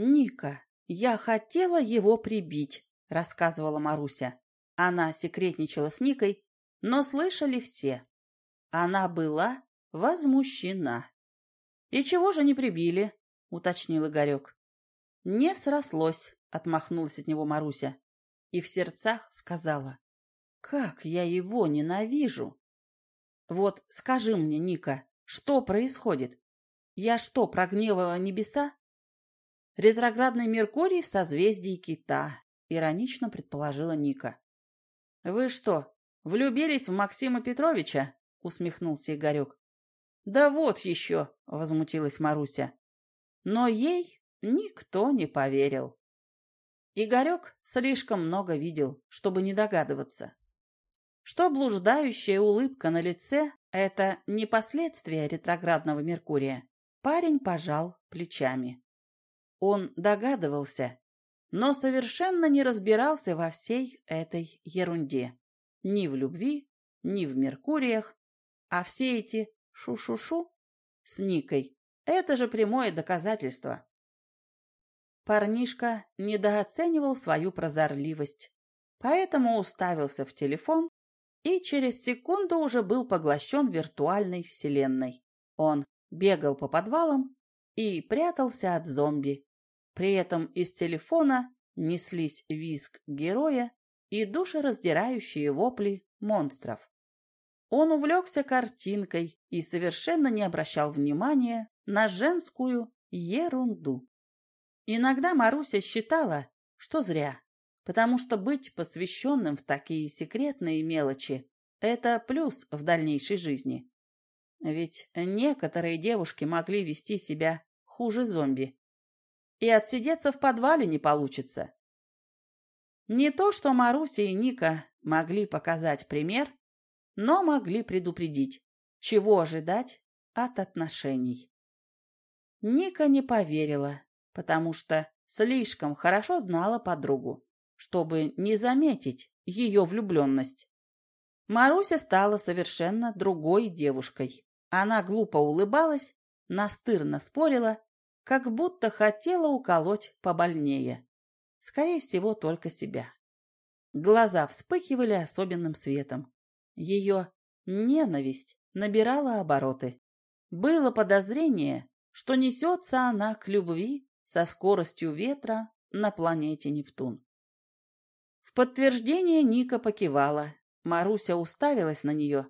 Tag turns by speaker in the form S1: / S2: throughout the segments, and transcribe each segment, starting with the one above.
S1: «Ника, я хотела его прибить», — рассказывала Маруся. Она секретничала с Никой, но слышали все. Она была возмущена. «И чего же не прибили?» — уточнил Игорек. «Не срослось», — отмахнулась от него Маруся. И в сердцах сказала. «Как я его ненавижу!» «Вот скажи мне, Ника, что происходит? Я что, прогневала небеса?» «Ретроградный Меркурий в созвездии Кита», — иронично предположила Ника. «Вы что, влюбились в Максима Петровича?» — усмехнулся Игорек. «Да вот еще!» — возмутилась Маруся. Но ей никто не поверил. Игорек слишком много видел, чтобы не догадываться. Что блуждающая улыбка на лице — это не последствия ретроградного Меркурия. Парень пожал плечами. Он догадывался, но совершенно не разбирался во всей этой ерунде. Ни в любви, ни в Меркуриях. А все эти шу-шу-шу с Никой – это же прямое доказательство. Парнишка недооценивал свою прозорливость, поэтому уставился в телефон и через секунду уже был поглощен виртуальной вселенной. Он бегал по подвалам и прятался от зомби, при этом из телефона неслись визг героя и душераздирающие вопли монстров. Он увлекся картинкой и совершенно не обращал внимания на женскую ерунду. Иногда Маруся считала, что зря, потому что быть посвященным в такие секретные мелочи – это плюс в дальнейшей жизни. Ведь некоторые девушки могли вести себя хуже зомби и отсидеться в подвале не получится. Не то, что Маруся и Ника могли показать пример, но могли предупредить, чего ожидать от отношений. Ника не поверила, потому что слишком хорошо знала подругу, чтобы не заметить ее влюбленность. Маруся стала совершенно другой девушкой. Она глупо улыбалась, настырно спорила как будто хотела уколоть побольнее. Скорее всего, только себя. Глаза вспыхивали особенным светом. Ее ненависть набирала обороты. Было подозрение, что несется она к любви со скоростью ветра на планете Нептун. В подтверждение Ника покивала. Маруся уставилась на нее.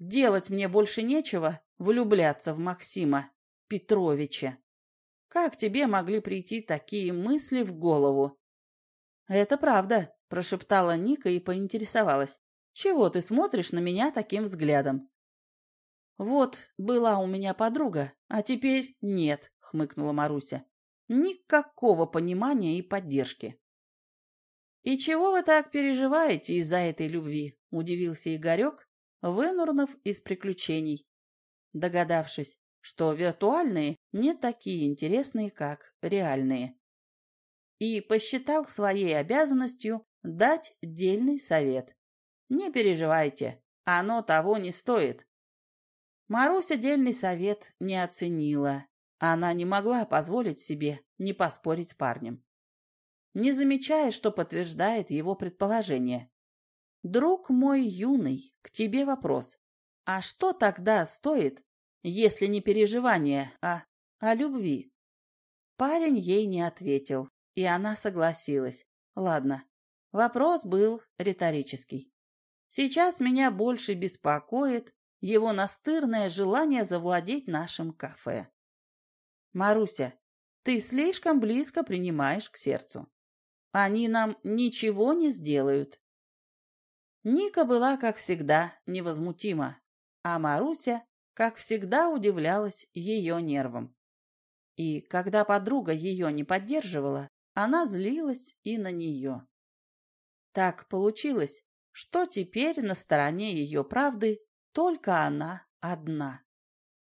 S1: «Делать мне больше нечего влюбляться в Максима Петровича». Как тебе могли прийти такие мысли в голову? Это правда, прошептала Ника и поинтересовалась. Чего ты смотришь на меня таким взглядом? Вот, была у меня подруга, а теперь нет, хмыкнула Маруся. Никакого понимания и поддержки. «И чего вы так переживаете из-за этой любви?» – удивился Игорек, вынурнув из приключений. Догадавшись, что виртуальные не такие интересные, как реальные. И посчитал своей обязанностью дать дельный совет. Не переживайте, оно того не стоит. Маруся дельный совет не оценила. Она не могла позволить себе не поспорить с парнем. Не замечая, что подтверждает его предположение. «Друг мой юный, к тебе вопрос. А что тогда стоит если не переживание, а о любви. Парень ей не ответил, и она согласилась. Ладно, вопрос был риторический. Сейчас меня больше беспокоит его настырное желание завладеть нашим кафе. Маруся, ты слишком близко принимаешь к сердцу. Они нам ничего не сделают. Ника была, как всегда, невозмутима, а Маруся как всегда удивлялась ее нервам. И когда подруга ее не поддерживала, она злилась и на нее. Так получилось, что теперь на стороне ее правды только она одна.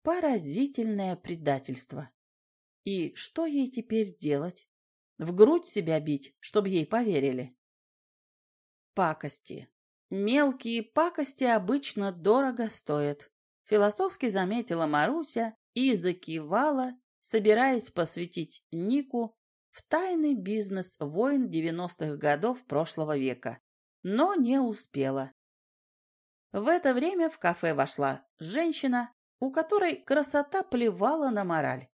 S1: Поразительное предательство. И что ей теперь делать? В грудь себя бить, чтобы ей поверили? Пакости. Мелкие пакости обычно дорого стоят. Философски заметила Маруся и закивала, собираясь посвятить Нику в тайный бизнес войн 90-х годов прошлого века, но не успела. В это время в кафе вошла женщина, у которой красота плевала на мораль.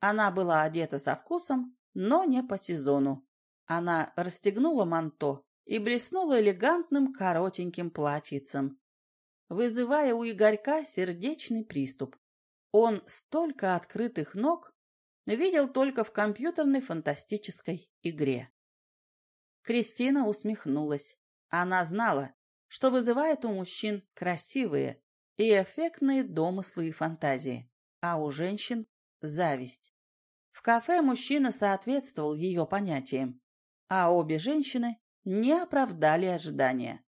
S1: Она была одета со вкусом, но не по сезону. Она расстегнула манто и блеснула элегантным коротеньким платьицем, вызывая у Игорька сердечный приступ. Он столько открытых ног видел только в компьютерной фантастической игре. Кристина усмехнулась. Она знала, что вызывает у мужчин красивые и эффектные домыслы и фантазии, а у женщин – зависть. В кафе мужчина соответствовал ее понятиям, а обе женщины не оправдали ожидания.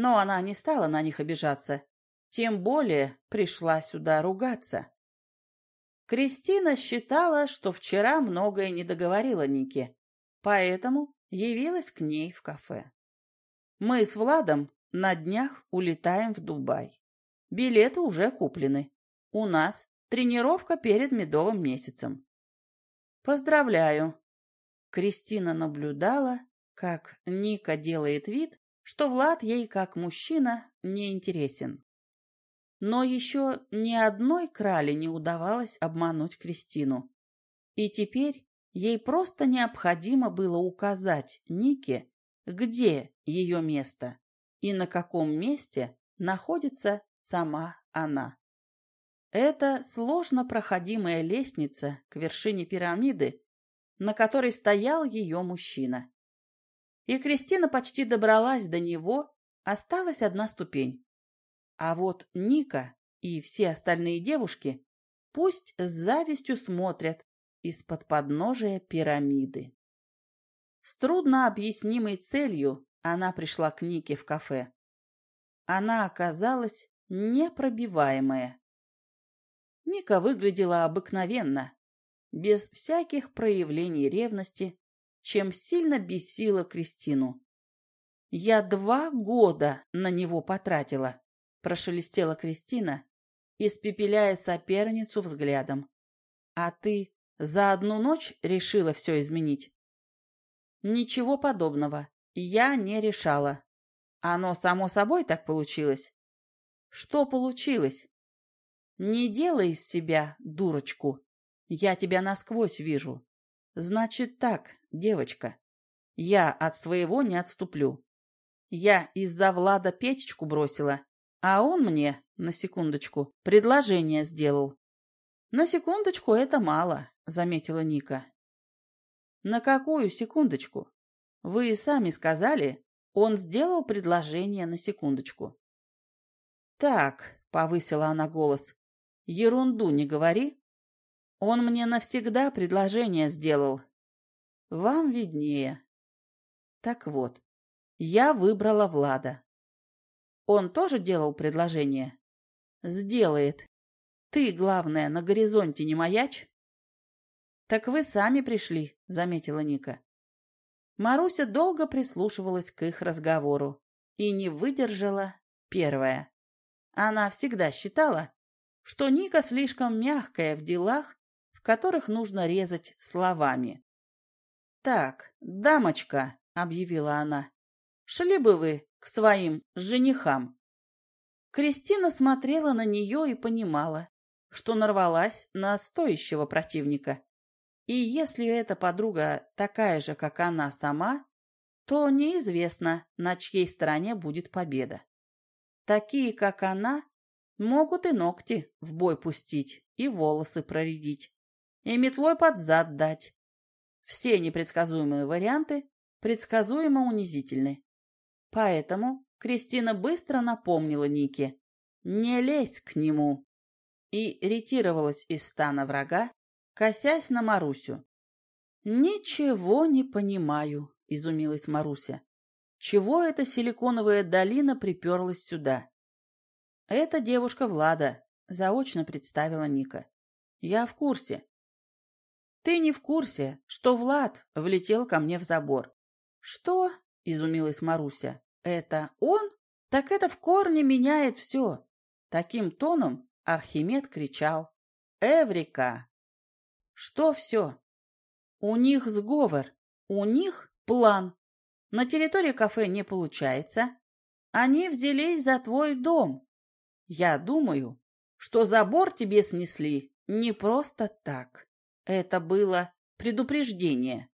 S1: Но она не стала на них обижаться, тем более пришла сюда ругаться. Кристина считала, что вчера многое не договорила Нике, поэтому явилась к ней в кафе. Мы с Владом на днях улетаем в Дубай. Билеты уже куплены. У нас тренировка перед медовым месяцем. Поздравляю. Кристина наблюдала, как Ника делает вид, что Влад ей как мужчина не интересен. Но еще ни одной крали не удавалось обмануть Кристину. И теперь ей просто необходимо было указать Нике, где ее место и на каком месте находится сама она. Это сложно проходимая лестница к вершине пирамиды, на которой стоял ее мужчина. И Кристина почти добралась до него, осталась одна ступень. А вот Ника и все остальные девушки пусть с завистью смотрят из-под подножия пирамиды. С трудно объяснимой целью она пришла к Нике в кафе. Она оказалась непробиваемая. Ника выглядела обыкновенно, без всяких проявлений ревности, чем сильно бесила Кристину. «Я два года на него потратила», — прошелестела Кристина, испепеляя соперницу взглядом. «А ты за одну ночь решила все изменить?» «Ничего подобного. Я не решала. Оно само собой так получилось». «Что получилось?» «Не делай из себя дурочку. Я тебя насквозь вижу. Значит так, девочка, я от своего не отступлю. Я из-за Влада Петечку бросила, а он мне, на секундочку, предложение сделал. На секундочку это мало, заметила Ника. На какую секундочку? Вы и сами сказали, он сделал предложение на секундочку. Так, повысила она голос, ерунду не говори. Он мне навсегда предложение сделал. Вам виднее. Так вот, я выбрала Влада. Он тоже делал предложение? Сделает. Ты, главное, на горизонте не маячь? Так вы сами пришли, заметила Ника. Маруся долго прислушивалась к их разговору и не выдержала первая. Она всегда считала, что Ника слишком мягкая в делах, в которых нужно резать словами. «Так, дамочка», — объявила она, — «шли бы вы к своим женихам». Кристина смотрела на нее и понимала, что нарвалась на стоящего противника. И если эта подруга такая же, как она сама, то неизвестно, на чьей стороне будет победа. Такие, как она, могут и ногти в бой пустить, и волосы проредить, и метлой под зад дать. Все непредсказуемые варианты предсказуемо унизительны. Поэтому Кристина быстро напомнила Нике «Не лезь к нему!» и ретировалась из стана врага, косясь на Марусю. «Ничего не понимаю», — изумилась Маруся. «Чего эта силиконовая долина приперлась сюда?» «Это девушка Влада», — заочно представила Ника. «Я в курсе». «Ты не в курсе, что Влад влетел ко мне в забор». «Что?» — изумилась Маруся. Это он? Так это в корне меняет все. Таким тоном Архимед кричал. Эврика! Что все? У них сговор, у них план. На территории кафе не получается. Они взялись за твой дом. Я думаю, что забор тебе снесли не просто так. Это было предупреждение.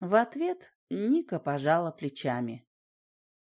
S1: В ответ Ника пожала плечами.